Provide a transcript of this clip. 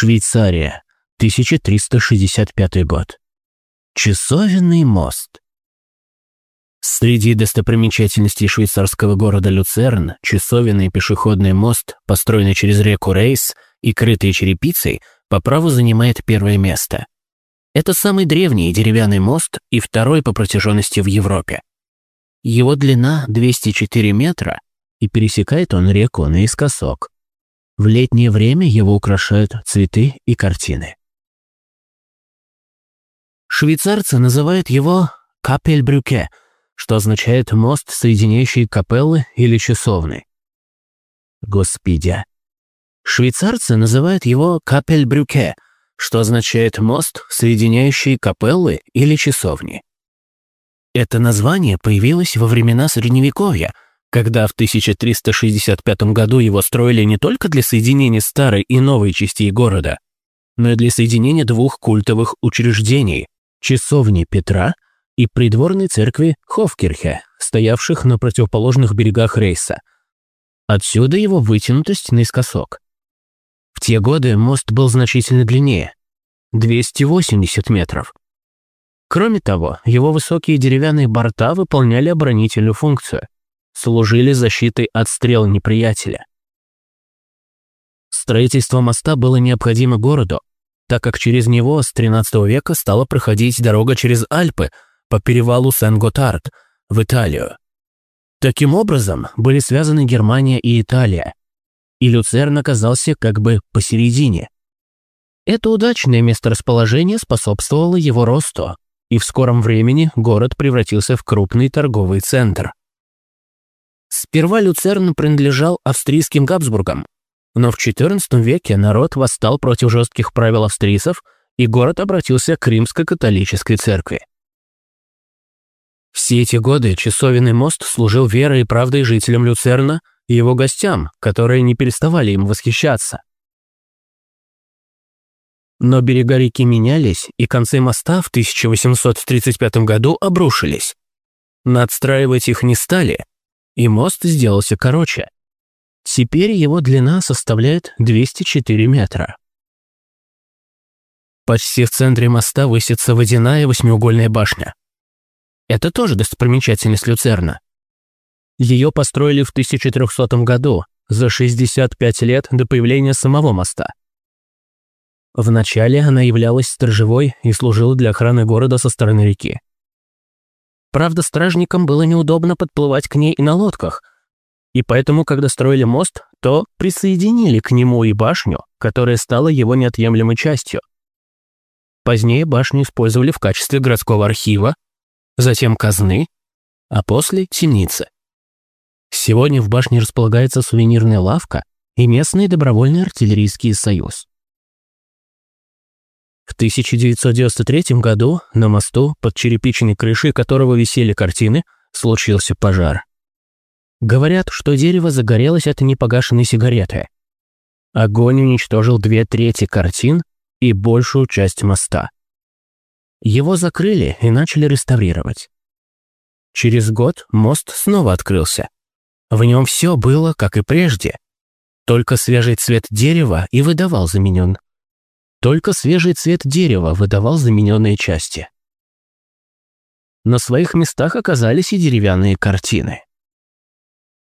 Швейцария, 1365 год. Часовенный мост. Среди достопримечательностей швейцарского города Люцерн часовенный пешеходный мост, построенный через реку Рейс и крытый черепицей, по праву занимает первое место. Это самый древний деревянный мост и второй по протяженности в Европе. Его длина 204 метра, и пересекает он реку наискосок. В летнее время его украшают цветы и картины. Швейцарцы называют его «капельбрюке», что означает «мост, соединяющий капеллы или часовны». Господи. Швейцарцы называют его «капельбрюке», что означает «мост, соединяющий капеллы или часовни». Это название появилось во времена Средневековья – когда в 1365 году его строили не только для соединения старой и новой частей города, но и для соединения двух культовых учреждений – часовни Петра и придворной церкви Хофкирхе, стоявших на противоположных берегах рейса. Отсюда его вытянутость наискосок. В те годы мост был значительно длиннее – 280 метров. Кроме того, его высокие деревянные борта выполняли оборонительную функцию – служили защитой от стрел неприятеля. Строительство моста было необходимо городу, так как через него с XIII века стала проходить дорога через Альпы по перевалу Сен-Готард в Италию. Таким образом были связаны Германия и Италия, и Люцерн оказался как бы посередине. Это удачное месторасположение способствовало его росту, и в скором времени город превратился в крупный торговый центр. Сперва Люцерн принадлежал австрийским Габсбургам, но в XIV веке народ восстал против жестких правил австрийцев, и город обратился к римско-католической церкви. Все эти годы часовенный мост служил верой и правдой жителям Люцерна и его гостям, которые не переставали им восхищаться. Но берега реки менялись, и концы моста в 1835 году обрушились. Надстраивать их не стали, и мост сделался короче. Теперь его длина составляет 204 метра. Почти в центре моста высится водяная восьмиугольная башня. Это тоже достопримечательность Люцерна. Ее построили в 1300 году, за 65 лет до появления самого моста. Вначале она являлась сторожевой и служила для охраны города со стороны реки. Правда, стражникам было неудобно подплывать к ней и на лодках, и поэтому, когда строили мост, то присоединили к нему и башню, которая стала его неотъемлемой частью. Позднее башню использовали в качестве городского архива, затем казны, а после – темницы. Сегодня в башне располагается сувенирная лавка и местный добровольный артиллерийский союз. В 1993 году на мосту, под черепичной крышей которого висели картины, случился пожар. Говорят, что дерево загорелось от непогашенной сигареты. Огонь уничтожил две трети картин и большую часть моста. Его закрыли и начали реставрировать. Через год мост снова открылся. В нем все было, как и прежде. Только свежий цвет дерева и выдавал заменен. Только свежий цвет дерева выдавал замененные части. На своих местах оказались и деревянные картины.